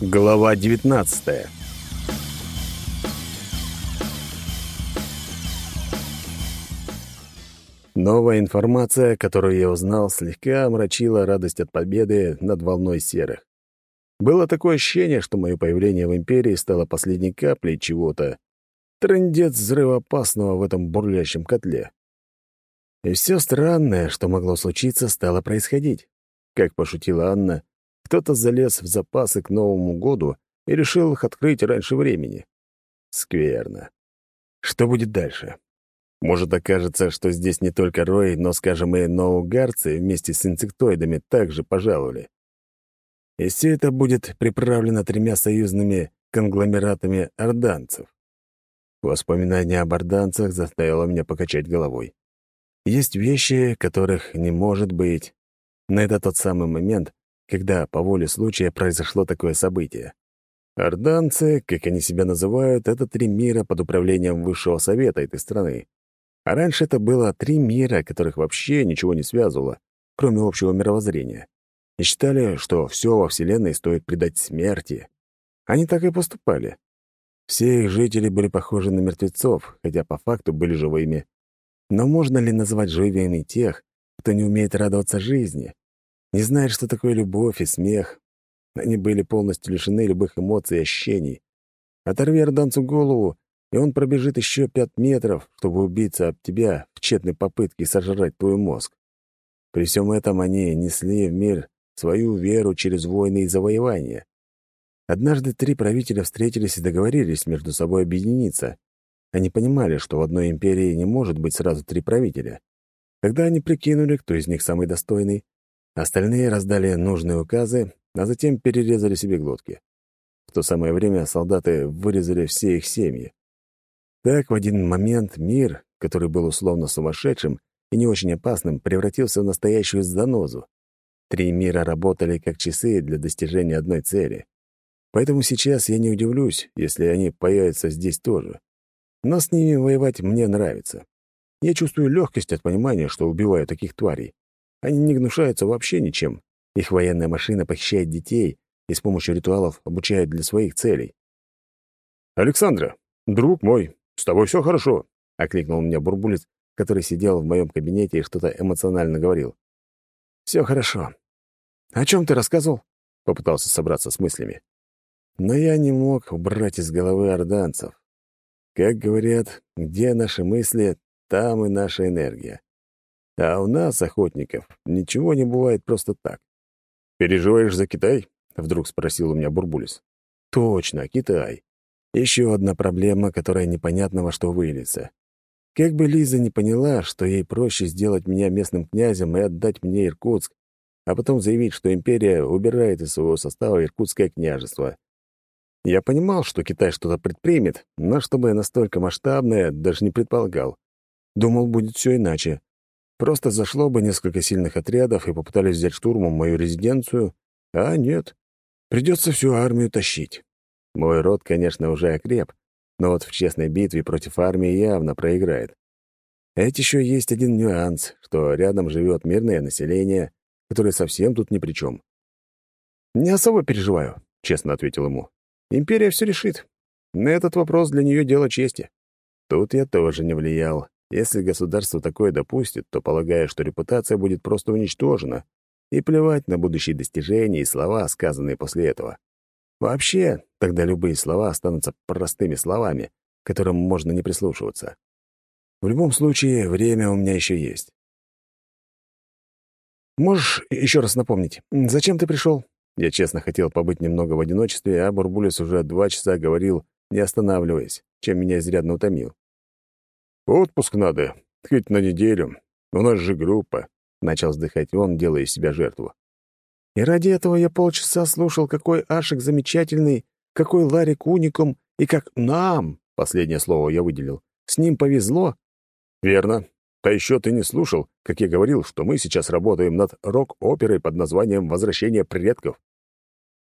Глава 19 Новая информация, которую я узнал, слегка омрачила радость от победы над волной серых. Было такое ощущение, что мое появление в Империи стало последней каплей чего-то. Трындец взрывоопасного в этом бурлящем котле. И все странное, что могло случиться, стало происходить. Как пошутила Анна, кто-то залез в запасы к Новому году и решил их открыть раньше времени. Скверно. Что будет дальше? Может, окажется, что здесь не только Рой, но, скажем, и ноугарцы вместе с инсектоидами также пожаловали. И все это будет приправлено тремя союзными конгломератами орданцев. Воспоминание об орданцах заставило меня покачать головой. Есть вещи, которых не может быть. Но это тот самый момент, когда по воле случая произошло такое событие. Орданцы, как они себя называют, это три мира под управлением Высшего Совета этой страны. А раньше это было три мира, которых вообще ничего не связывало, кроме общего мировоззрения. И считали, что все во Вселенной стоит предать смерти. Они так и поступали. Все их жители были похожи на мертвецов, хотя по факту были живыми. Но можно ли называть живыми тех, кто не умеет радоваться жизни? Не знает, что такое любовь и смех. Они были полностью лишены любых эмоций и ощущений. Оторви орданцу голову, и он пробежит еще пять метров, чтобы убиться об тебя в тщетной попытке сожрать твой мозг. При всем этом они несли в мир свою веру через войны и завоевания. Однажды три правителя встретились и договорились между собой объединиться. Они понимали, что в одной империи не может быть сразу три правителя. Тогда они прикинули, кто из них самый достойный, Остальные раздали нужные указы, а затем перерезали себе глотки. В то самое время солдаты вырезали все их семьи. Так в один момент мир, который был условно сумасшедшим и не очень опасным, превратился в настоящую занозу. Три мира работали как часы для достижения одной цели. Поэтому сейчас я не удивлюсь, если они появятся здесь тоже. Но с ними воевать мне нравится. Я чувствую легкость от понимания, что убиваю таких тварей. Они не гнушаются вообще ничем. Их военная машина похищает детей и с помощью ритуалов обучает для своих целей. «Александра, друг мой, с тобой все хорошо», — окликнул меня Бурбулец, который сидел в моем кабинете и что-то эмоционально говорил. «Все хорошо. О чем ты рассказывал?» — попытался собраться с мыслями. Но я не мог убрать из головы орданцев. Как говорят, где наши мысли, там и наша энергия. А у нас, охотников, ничего не бывает просто так. «Переживаешь за Китай?» — вдруг спросил у меня Бурбулис. «Точно, Китай. Еще одна проблема, которая непонятно во что выльется. Как бы Лиза не поняла, что ей проще сделать меня местным князем и отдать мне Иркутск, а потом заявить, что империя убирает из своего состава Иркутское княжество. Я понимал, что Китай что-то предпримет, но чтобы настолько масштабное, даже не предполагал. Думал, будет все иначе. Просто зашло бы несколько сильных отрядов и попытались взять штурмом мою резиденцию, а нет. Придется всю армию тащить. Мой род, конечно, уже окреп, но вот в честной битве против армии явно проиграет. Ведь еще есть один нюанс, что рядом живет мирное население, которое совсем тут ни при чем. «Не особо переживаю», — честно ответил ему. «Империя все решит. На этот вопрос для нее дело чести». Тут я тоже не влиял. Если государство такое допустит, то полагаю, что репутация будет просто уничтожена, и плевать на будущие достижения и слова, сказанные после этого. Вообще, тогда любые слова останутся простыми словами, к которым можно не прислушиваться. В любом случае, время у меня еще есть. «Можешь еще раз напомнить, зачем ты пришел?» Я честно хотел побыть немного в одиночестве, а Бурбулис уже два часа говорил, не останавливаясь, чем меня изрядно утомил. «Отпуск надо, хоть на неделю. У нас же группа», — начал вздыхать он, делая из себя жертву. «И ради этого я полчаса слушал, какой Ашик замечательный, какой Ларик уникум, и как нам, последнее слово я выделил, с ним повезло». «Верно. А еще ты не слушал, как я говорил, что мы сейчас работаем над рок-оперой под названием «Возвращение предков».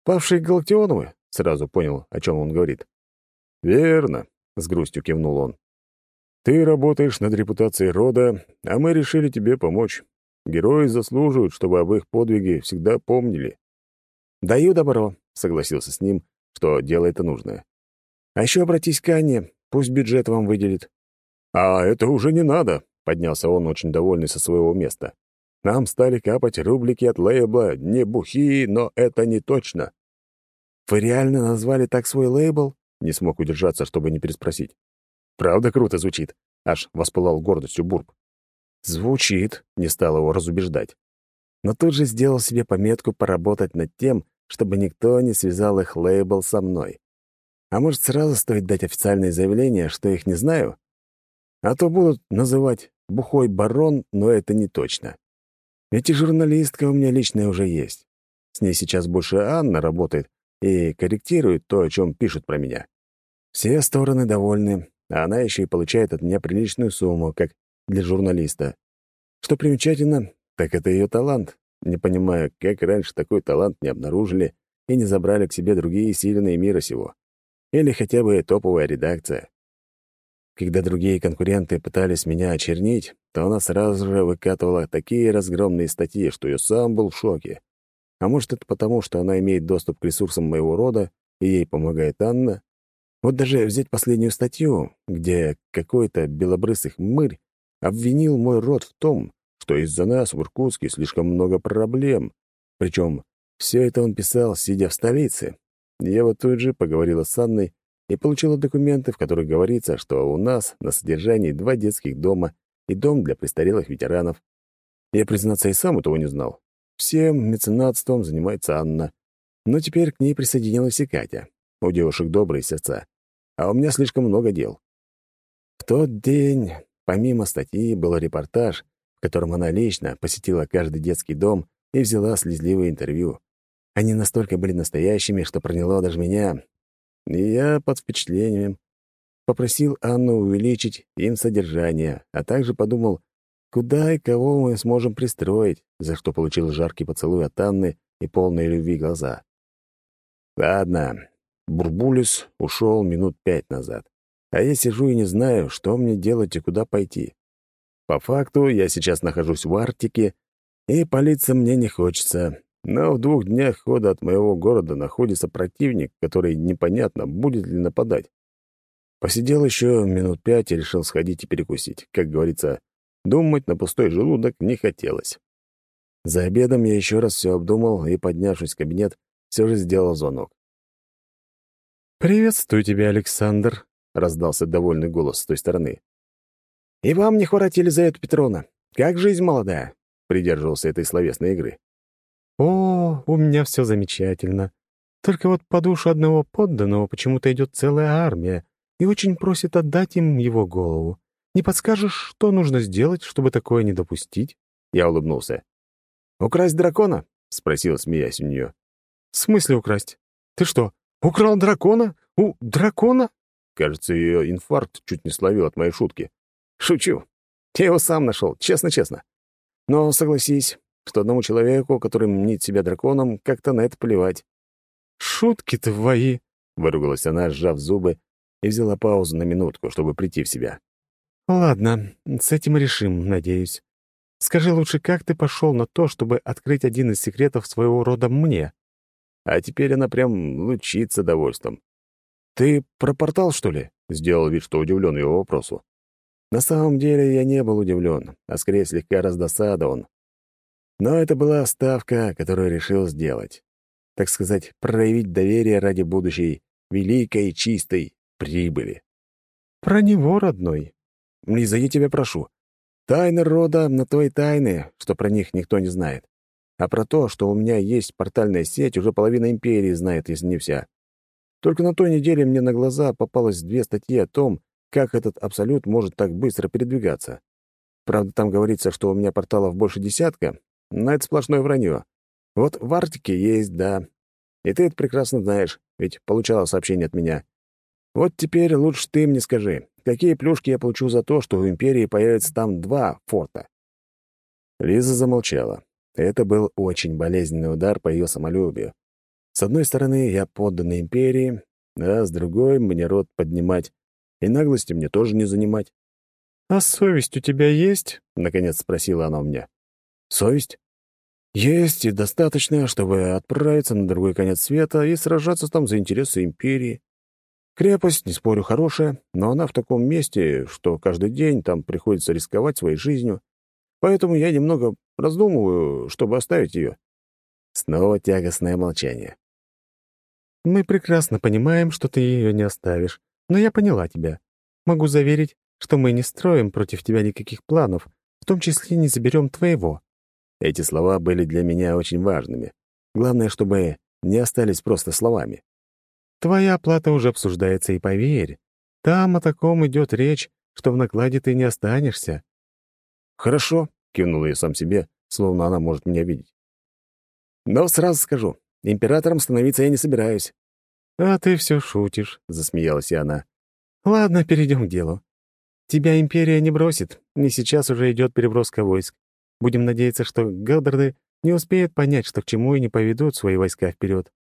«Павшие Галактионовы?» — сразу понял, о чем он говорит. «Верно», — с грустью кивнул он. Ты работаешь над репутацией рода, а мы решили тебе помочь. Герои заслуживают, чтобы об их подвиге всегда помнили». «Даю добро», — согласился с ним, что дело это нужное. «А еще обратись к Анне, пусть бюджет вам выделит». «А это уже не надо», — поднялся он, очень довольный со своего места. «Нам стали капать рублики от лейбла, не бухи, но это не точно». «Вы реально назвали так свой лейбл?» — не смог удержаться, чтобы не переспросить. «Правда круто звучит», — аж воспылал гордостью Бурб. «Звучит», — не стал его разубеждать. Но тут же сделал себе пометку поработать над тем, чтобы никто не связал их лейбл со мной. А может, сразу стоит дать официальное заявление, что их не знаю? А то будут называть «бухой барон», но это не точно. Ведь и журналистка у меня личная уже есть. С ней сейчас больше Анна работает и корректирует то, о чем пишут про меня. Все стороны довольны, а она еще и получает от меня приличную сумму, как для журналиста. Что примечательно, так это ее талант. Не понимаю, как раньше такой талант не обнаружили и не забрали к себе другие сильные мира сего. Или хотя бы топовая редакция. Когда другие конкуренты пытались меня очернить, то она сразу же выкатывала такие разгромные статьи, что я сам был в шоке. А может, это потому, что она имеет доступ к ресурсам моего рода, и ей помогает Анна? Вот даже взять последнюю статью, где какой-то белобрысый хмырь обвинил мой род в том, что из-за нас в Иркутске слишком много проблем. Причем все это он писал, сидя в столице. Я вот тут же поговорила с Анной и получила документы, в которых говорится, что у нас на содержании два детских дома и дом для престарелых ветеранов. Я, признаться, и сам этого не знал. Всем меценатством занимается Анна. Но теперь к ней присоединилась и Катя. У девушек добрые сердца. А у меня слишком много дел. В тот день, помимо статьи, был репортаж, в котором она лично посетила каждый детский дом и взяла слезливые интервью. Они настолько были настоящими, что проняло даже меня. И я под впечатлением попросил Анну увеличить им содержание, а также подумал, куда и кого мы сможем пристроить, за что получил жаркий поцелуй от Анны и полные любви глаза. Ладно, Бурбулис ушел минут пять назад, а я сижу и не знаю, что мне делать и куда пойти. По факту, я сейчас нахожусь в Арктике, и палиться мне не хочется. Но в двух днях хода от моего города находится противник, который непонятно, будет ли нападать. Посидел еще минут пять и решил сходить и перекусить. Как говорится, думать на пустой желудок не хотелось. За обедом я еще раз все обдумал и, поднявшись в кабинет, все же сделал звонок. «Приветствую тебя, Александр», — раздался довольный голос с той стороны. «И вам не хворать, Елизавета Петровна. Как жизнь молодая?» — придерживался этой словесной игры. «О, у меня все замечательно. Только вот по душу одного подданного почему-то идет целая армия и очень просит отдать им его голову. Не подскажешь, что нужно сделать, чтобы такое не допустить?» Я улыбнулся. «Украсть дракона?» — спросил, смеясь у нее. «В смысле украсть? Ты что, украл дракона? У дракона?» Кажется, ее инфаркт чуть не словил от моей шутки. Шучу. Я его сам нашел, честно-честно. Но согласись, что одному человеку, который мнит себя драконом, как-то на это плевать. «Шутки твои!» — выругалась она, сжав зубы, и взяла паузу на минутку, чтобы прийти в себя. «Ладно, с этим решим, надеюсь. Скажи лучше, как ты пошел на то, чтобы открыть один из секретов своего рода мне?» А теперь она прям лучится довольством. «Ты про портал, что ли?» — сделал вид, что удивлен его вопросу. На самом деле я не был удивлен, а скорее слегка раздосадован. Но это была ставка, которую решил сделать. Так сказать, проявить доверие ради будущей великой чистой прибыли. Про него, родной. Лиза, я тебя прошу. Тайны рода на той тайны, что про них никто не знает. А про то, что у меня есть портальная сеть, уже половина империи знает, если не вся. Только на той неделе мне на глаза попалось две статьи о том, как этот абсолют может так быстро передвигаться? Правда, там говорится, что у меня порталов больше десятка, но это сплошное вранье. Вот в Арктике есть, да. И ты это прекрасно знаешь, ведь получала сообщение от меня. Вот теперь лучше ты мне скажи, какие плюшки я получу за то, что в Империи появится там два форта?» Лиза замолчала. Это был очень болезненный удар по ее самолюбию. С одной стороны, я подданный Империи, а с другой — мне рот поднимать и наглости мне тоже не занимать. «А совесть у тебя есть?» — наконец спросила она у меня. «Совесть? Есть и достаточно, чтобы отправиться на другой конец света и сражаться там за интересы империи. Крепость, не спорю, хорошая, но она в таком месте, что каждый день там приходится рисковать своей жизнью. Поэтому я немного раздумываю, чтобы оставить ее. Снова тягостное молчание. Мы прекрасно понимаем, что ты ее не оставишь, но я поняла тебя. Могу заверить, что мы не строим против тебя никаких планов, в том числе не заберем твоего». Эти слова были для меня очень важными. Главное, чтобы не остались просто словами. «Твоя оплата уже обсуждается, и поверь, там о таком идет речь, что в накладе ты не останешься». «Хорошо», — кивнул я сам себе, словно она может меня видеть. «Но сразу скажу, императором становиться я не собираюсь». «А ты все шутишь», — засмеялась она. «Ладно, перейдем к делу. Тебя империя не бросит, не сейчас уже идет переброска войск. Будем надеяться, что Галдарды не успеют понять, что к чему, и не поведут свои войска вперед.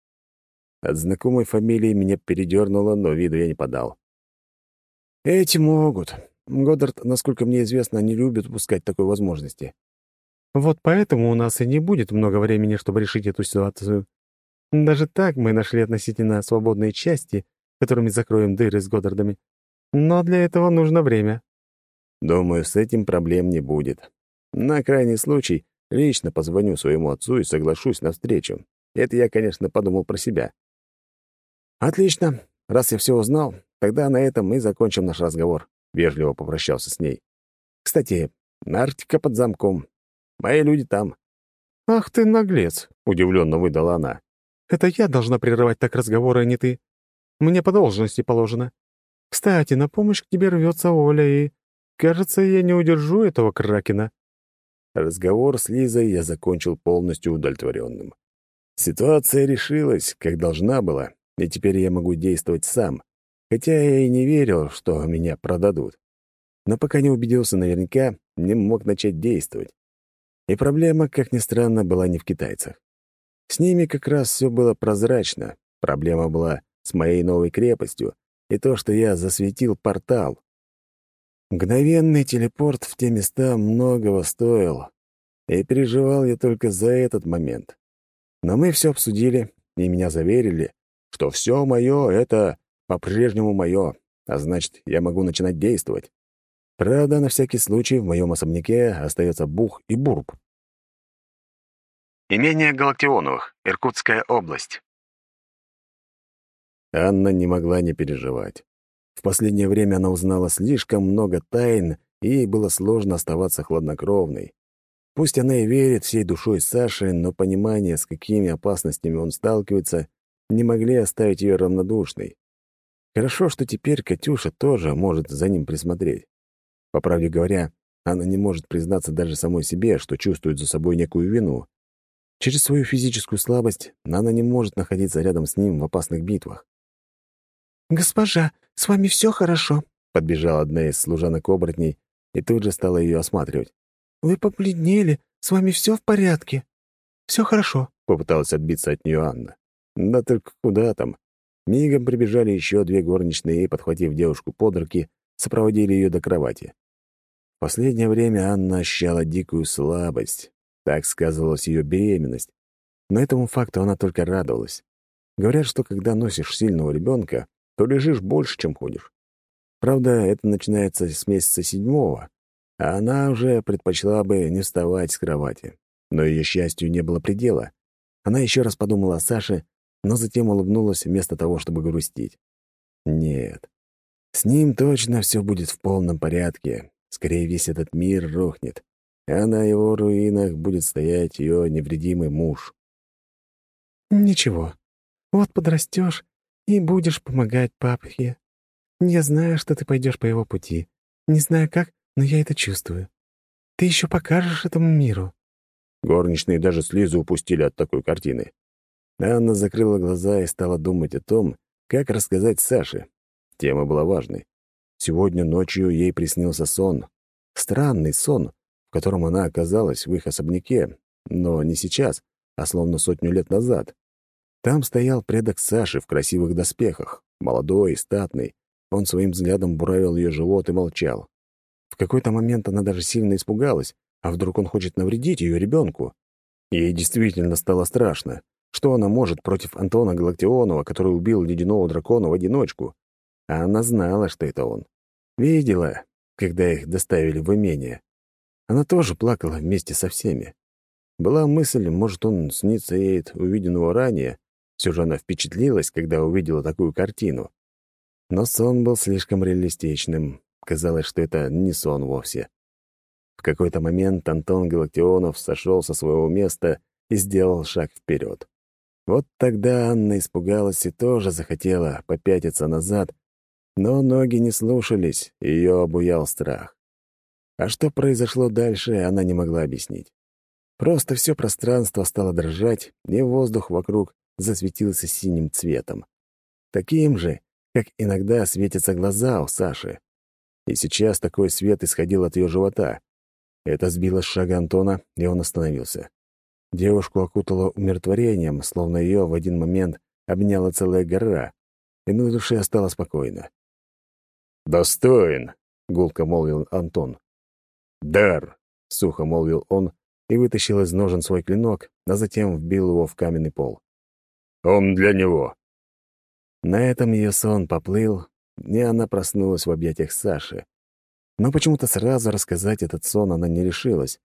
От знакомой фамилии меня передернуло, но виду я не подал. «Эти могут. Годдард, насколько мне известно, не любит упускать такой возможности». «Вот поэтому у нас и не будет много времени, чтобы решить эту ситуацию. Даже так мы нашли относительно свободные части, которыми закроем дыры с Годдардами. Но для этого нужно время. Думаю, с этим проблем не будет. На крайний случай лично позвоню своему отцу и соглашусь на встречу. Это я, конечно, подумал про себя. Отлично. Раз я все узнал, тогда на этом мы закончим наш разговор. Вежливо попрощался с ней. Кстати, Арктика под замком. Мои люди там. «Ах ты наглец!» — удивленно выдала она. «Это я должна прерывать так разговоры, а не ты. Мне по должности положено. Кстати, на помощь к тебе рвется Оля, и, кажется, я не удержу этого кракена». Разговор с Лизой я закончил полностью удовлетворенным. Ситуация решилась, как должна была, и теперь я могу действовать сам, хотя я и не верил, что меня продадут. Но пока не убедился наверняка, не мог начать действовать. И проблема, как ни странно, была не в китайцах. С ними как раз все было прозрачно. Проблема была с моей новой крепостью, и то, что я засветил портал. Мгновенный телепорт в те места многого стоил, и переживал я только за этот момент. Но мы все обсудили, и меня заверили, что все мое — это по-прежнему мое, а значит, я могу начинать действовать. Правда, на всякий случай в моем особняке остается Бух и Бурб. Имение Галактионовых, Иркутская область. Анна не могла не переживать. В последнее время она узнала слишком много тайн, и ей было сложно оставаться хладнокровной. Пусть она и верит всей душой Саше, но понимание, с какими опасностями он сталкивается, не могли оставить ее равнодушной. Хорошо, что теперь Катюша тоже может за ним присмотреть. По правде говоря, она не может признаться даже самой себе, что чувствует за собой некую вину. Через свою физическую слабость она не может находиться рядом с ним в опасных битвах. «Госпожа, с вами все хорошо?» — подбежала одна из служанок-оборотней и тут же стала ее осматривать. «Вы побледнели. С вами все в порядке?» «Все хорошо», — попыталась отбиться от нее Анна. Да только куда там? Мигом прибежали еще две горничные и, подхватив девушку под руки, сопроводили ее до кровати. В последнее время Анна ощущала дикую слабость. Так сказывалась ее беременность. Но этому факту она только радовалась. Говорят, что когда носишь сильного ребенка, то лежишь больше, чем ходишь. Правда, это начинается с месяца седьмого, а она уже предпочла бы не вставать с кровати. Но ее счастью не было предела. Она еще раз подумала о Саше, но затем улыбнулась вместо того, чтобы грустить. Нет, с ним точно все будет в полном порядке. Скорее, весь этот мир рухнет, а на его руинах будет стоять ее невредимый муж. «Ничего, вот подрастешь, и будешь помогать папе. Я знаю, что ты пойдешь по его пути. Не знаю как, но я это чувствую. Ты еще покажешь этому миру». Горничные даже слезы упустили от такой картины. Анна закрыла глаза и стала думать о том, как рассказать Саше. Тема была важной. Сегодня ночью ей приснился сон. Странный сон, в котором она оказалась в их особняке, но не сейчас, а словно сотню лет назад. Там стоял предок Саши в красивых доспехах, молодой и статный. Он своим взглядом буравил ее живот и молчал. В какой-то момент она даже сильно испугалась, а вдруг он хочет навредить ее ребенку. Ей действительно стало страшно. Что она может против Антона Галактионова, который убил ледяного дракона в одиночку? А она знала, что это он. Видела, когда их доставили в имение. Она тоже плакала вместе со всеми. Была мысль, может, он снится ей от увиденного ранее. Все же она впечатлилась, когда увидела такую картину. Но сон был слишком реалистичным. Казалось, что это не сон вовсе. В какой-то момент Антон Галактионов сошел со своего места и сделал шаг вперед. Вот тогда Анна испугалась и тоже захотела попятиться назад, но ноги не слушались, ее обуял страх. А что произошло дальше, она не могла объяснить. Просто все пространство стало дрожать, и воздух вокруг засветился синим цветом. Таким же, как иногда светятся глаза у Саши. И сейчас такой свет исходил от ее живота. Это сбило с шага Антона, и он остановился. Девушку окутало умиротворением, словно ее в один момент обняла целая гора, и на душе стало спокойно. «Достоин!» — гулко молвил Антон. «Дар!» — сухо молвил он и вытащил из ножен свой клинок, а затем вбил его в каменный пол. «Он для него!» На этом ее сон поплыл, и она проснулась в объятиях Саши. Но почему-то сразу рассказать этот сон она не решилась,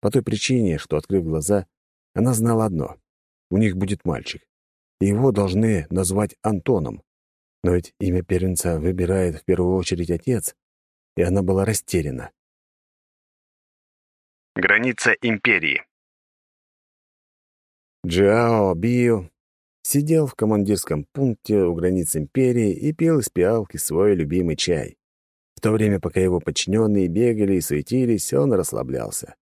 по той причине, что, открыв глаза, она знала одно — у них будет мальчик, и его должны назвать Антоном. Но ведь имя первенца выбирает в первую очередь отец, и она была растеряна. Граница империи. Джао Био сидел в командирском пункте у границ империи и пил из пиалки свой любимый чай. В то время, пока его подчиненные бегали и суетились, он расслаблялся.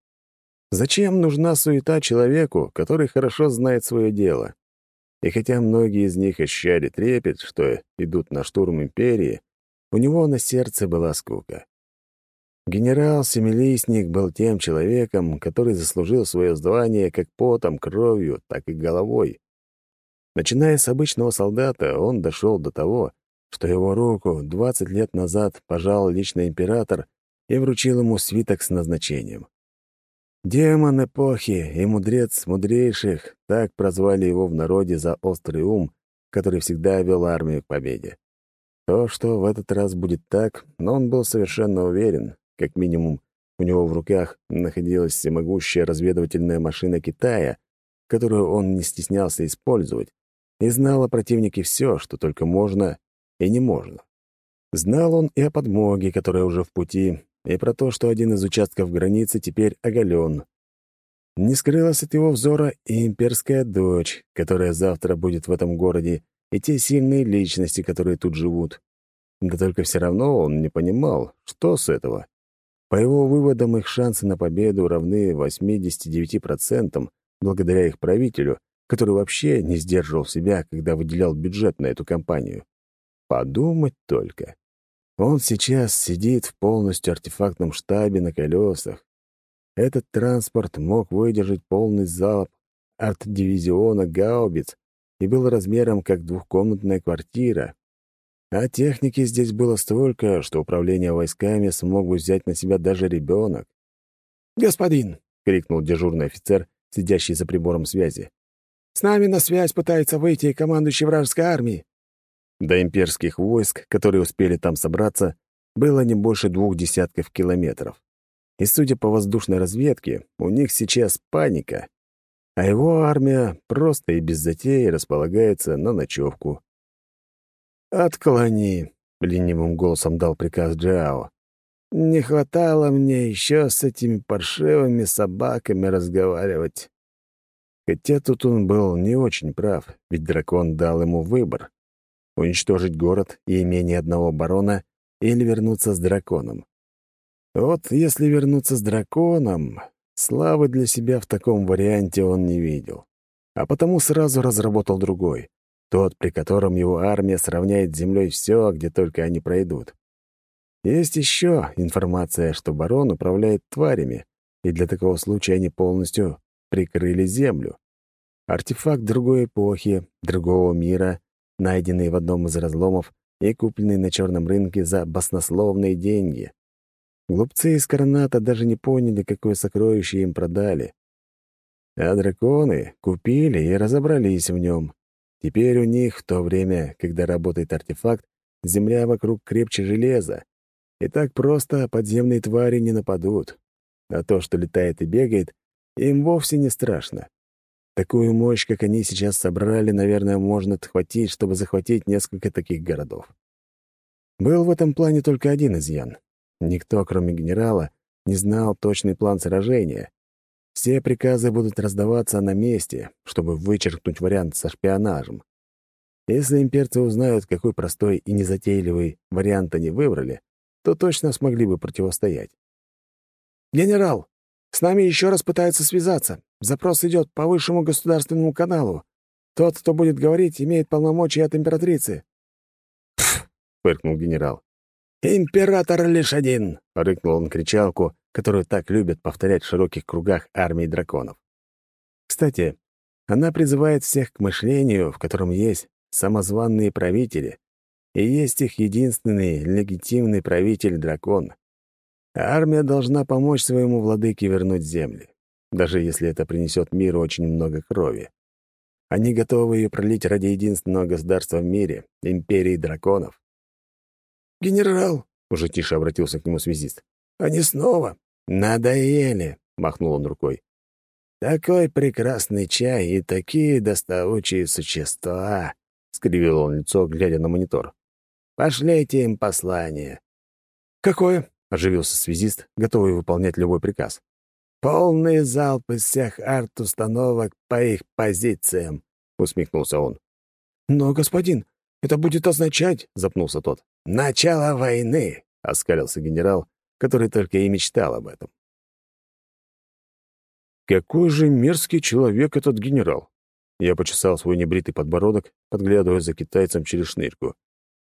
Зачем нужна суета человеку, который хорошо знает свое дело? И хотя многие из них ощущали трепет, что идут на штурм империи, у него на сердце была скука. Генерал Семилистник был тем человеком, который заслужил свое звание как потом, кровью, так и головой. Начиная с обычного солдата, он дошел до того, что его руку 20 лет назад пожал лично император и вручил ему свиток с назначением. Демон эпохи и мудрец мудрейших, так прозвали его в народе за острый ум, который всегда вел армию к победе. То, что в этот раз будет так, но он был совершенно уверен, как минимум, у него в руках находилась всемогущая разведывательная машина Китая, которую он не стеснялся использовать, и знал о противнике все, что только можно и не можно. Знал он и о подмоге, которая уже в пути, и про то, что один из участков границы теперь оголен. Не скрылась от его взора и имперская дочь, которая завтра будет в этом городе, и те сильные личности, которые тут живут. Да только все равно он не понимал, что с этого. По его выводам, их шансы на победу равны 89%, благодаря их правителю, который вообще не сдерживал себя, когда выделял бюджет на эту кампанию. Подумать только. Он сейчас сидит в полностью артефактном штабе на колесах. Этот транспорт мог выдержать полный залп арт-дивизиона гаубиц и был размером как двухкомнатная квартира. А техники здесь было столько, что управление войсками смог бы взять на себя даже ребенок. «Господин!» — крикнул дежурный офицер, сидящий за прибором связи. «С нами на связь пытается выйти командующий вражеской армией. До имперских войск, которые успели там собраться, было не больше двух десятков километров. И судя по воздушной разведке, у них сейчас паника, а его армия просто и без затеи располагается на ночевку. «Отклони», — ленивым голосом дал приказ Джао. «Не хватало мне еще с этими паршивыми собаками разговаривать». Хотя тут он был не очень прав, ведь дракон дал ему выбор уничтожить город и имение одного барона или вернуться с драконом. Вот если вернуться с драконом, славы для себя в таком варианте он не видел. А потому сразу разработал другой, тот, при котором его армия сравняет с землей все, где только они пройдут. Есть еще информация, что барон управляет тварями, и для такого случая они полностью прикрыли землю. Артефакт другой эпохи, другого мира, найденный в одном из разломов и купленный на черном рынке за баснословные деньги. Глупцы из Короната даже не поняли, какое сокровище им продали. А драконы купили и разобрались в нем. Теперь у них, в то время, когда работает артефакт, земля вокруг крепче железа. И так просто подземные твари не нападут. А то, что летает и бегает, им вовсе не страшно. Такую мощь, как они сейчас собрали, наверное, можно отхватить, чтобы захватить несколько таких городов. Был в этом плане только один изъян. Никто, кроме генерала, не знал точный план сражения. Все приказы будут раздаваться на месте, чтобы вычеркнуть вариант со шпионажем. Если имперцы узнают, какой простой и незатейливый вариант они выбрали, то точно смогли бы противостоять. «Генерал, с нами еще раз пытаются связаться. Запрос идет по высшему государственному каналу. Тот, кто будет говорить, имеет полномочия от императрицы». «Пф!» — фыркнул генерал. «Император лишь один!» — рыкнул он кричалку, которую так любят повторять в широких кругах армии драконов. Кстати, она призывает всех к мышлению, в котором есть самозванные правители, и есть их единственный легитимный правитель-дракон. армия должна помочь своему владыке вернуть земли, даже если это принесет миру очень много крови. Они готовы ее пролить ради единственного государства в мире — империи драконов. «Генерал!» — уже тише обратился к нему связист. «Они снова!» «Надоели!» — махнул он рукой. «Такой прекрасный чай и такие доставучие существа!» — скривил он лицо, глядя на монитор. «Пошлите им послание». «Какое?» — оживился связист, готовый выполнять любой приказ. «Полный залп из всех арт-установок по их позициям», — усмехнулся он. «Но, господин, это будет означать...» — запнулся тот. «Начало войны», — оскалился генерал, который только и мечтал об этом. Какой же мерзкий человек этот генерал! Я почесал свой небритый подбородок, подглядывая за китайцем через шнырьку.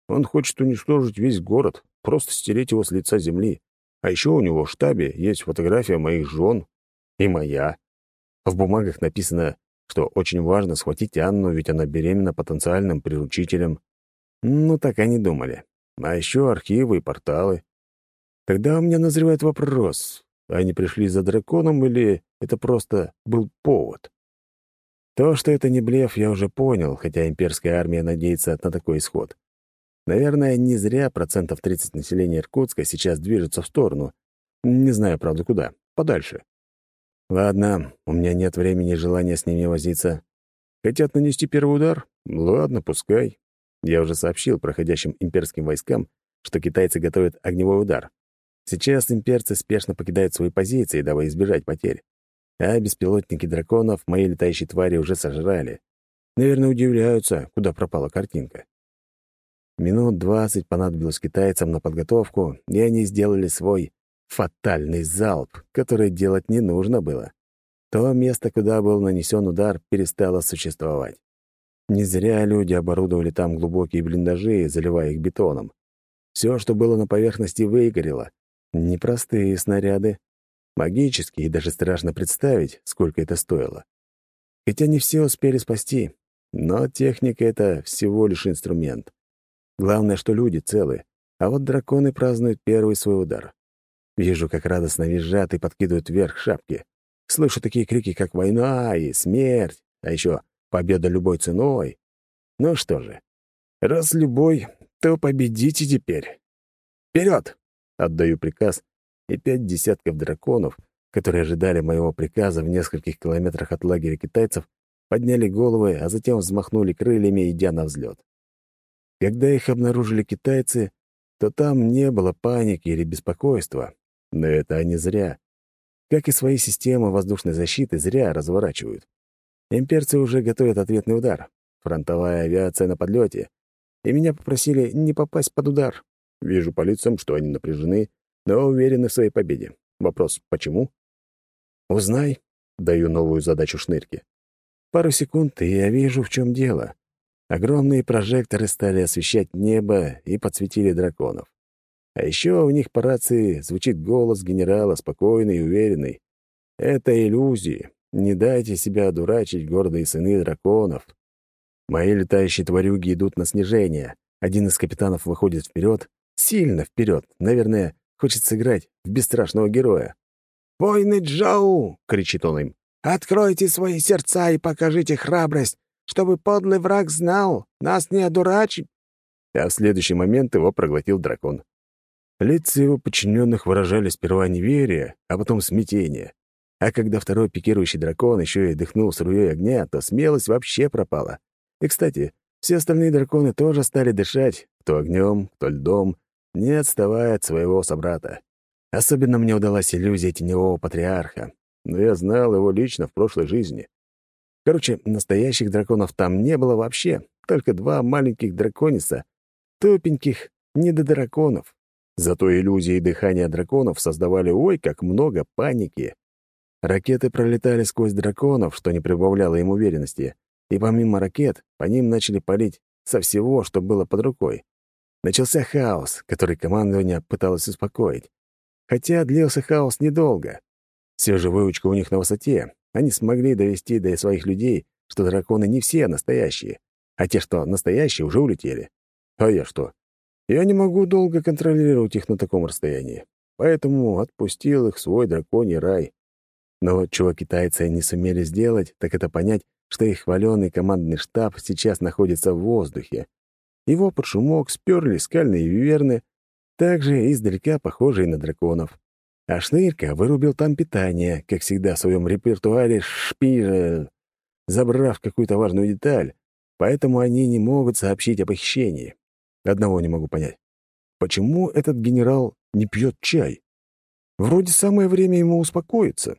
Он хочет уничтожить весь город, просто стереть его с лица земли. А еще у него в штабе есть фотография моих жен и моя. В бумагах написано, что очень важно схватить Анну, ведь она беременна потенциальным приручителем. Ну, так они думали. А еще архивы и порталы. Тогда у меня назревает вопрос, они пришли за драконом или это просто был повод? То, что это не блеф, я уже понял, хотя имперская армия надеется на такой исход. Наверное, не зря процентов 30 населения Иркутска сейчас движется в сторону. Не знаю, правда, куда. Подальше. Ладно, у меня нет времени и желания с ними возиться. Хотят нанести первый удар? Ладно, пускай. Я уже сообщил проходящим имперским войскам, что китайцы готовят огневой удар. Сейчас имперцы спешно покидают свои позиции, дабы избежать потерь. А беспилотники драконов мои летающие твари уже сожрали. Наверное, удивляются, куда пропала картинка. Минут двадцать понадобилось китайцам на подготовку, и они сделали свой фатальный залп, который делать не нужно было. То место, куда был нанесен удар, перестало существовать. Не зря люди оборудовали там глубокие блиндажи, заливая их бетоном. Все, что было на поверхности, выгорело. Непростые снаряды. Магические, и даже страшно представить, сколько это стоило. Хотя не все успели спасти, но техника — это всего лишь инструмент. Главное, что люди целы, а вот драконы празднуют первый свой удар. Вижу, как радостно визжат и подкидывают вверх шапки. Слышу такие крики, как «война» и «смерть», а еще «победа любой ценой». Ну что же, раз любой, то победите теперь. Вперед! Отдаю приказ, и пять десятков драконов, которые ожидали моего приказа в нескольких километрах от лагеря китайцев, подняли головы, а затем взмахнули крыльями, идя на взлет. Когда их обнаружили китайцы, то там не было паники или беспокойства. Но это они зря. Как и свои системы воздушной защиты зря разворачивают. Имперцы уже готовят ответный удар. Фронтовая авиация на подлете. И меня попросили не попасть под удар. Вижу по лицам, что они напряжены, но уверены в своей победе. Вопрос «почему?» «Узнай», — даю новую задачу шнырке. Пару секунд, и я вижу, в чем дело. Огромные прожекторы стали освещать небо и подсветили драконов. А еще у них по рации звучит голос генерала, спокойный и уверенный. Это иллюзии. Не дайте себя одурачить, гордые сыны драконов. Мои летающие тварюги идут на снижение. Один из капитанов выходит вперед, сильно вперед. Наверное, хочет сыграть в бесстрашного героя. «Войны Джау!» — кричит он им. Откройте свои сердца и покажите храбрость, чтобы подлый враг знал, нас не одурачить!» А в следующий момент его проглотил дракон. Лица его подчиненных выражали сперва неверие, а потом смятение. А когда второй пикирующий дракон еще и дыхнул струей огня, то смелость вообще пропала. И, кстати, все остальные драконы тоже стали дышать, кто огнем, кто льдом, не отставая от своего собрата. Особенно мне удалась иллюзия теневого патриарха, но я знал его лично в прошлой жизни. Короче, настоящих драконов там не было вообще, только два маленьких дракониса, тупеньких недодраконов. Зато иллюзии дыхания драконов создавали ой как много паники. Ракеты пролетали сквозь драконов, что не прибавляло им уверенности, и помимо ракет по ним начали палить со всего, что было под рукой. Начался хаос, который командование пыталось успокоить. Хотя длился хаос недолго. Все же выучка у них на высоте. Они смогли довести до своих людей, что драконы не все настоящие, а те, что настоящие, уже улетели. А я что? Я не могу долго контролировать их на таком расстоянии, поэтому отпустил их свой драконий рай. Но чего китайцы не сумели сделать, так это понять, что их хваленый командный штаб сейчас находится в воздухе. Его под шумок сперли скальные виверны, также издалека похожие на драконов. А Шнырька вырубил там питание, как всегда в своем репертуаре шпижа, забрав какую-то важную деталь, поэтому они не могут сообщить о похищении. Одного не могу понять. Почему этот генерал не пьет чай? Вроде самое время ему успокоиться.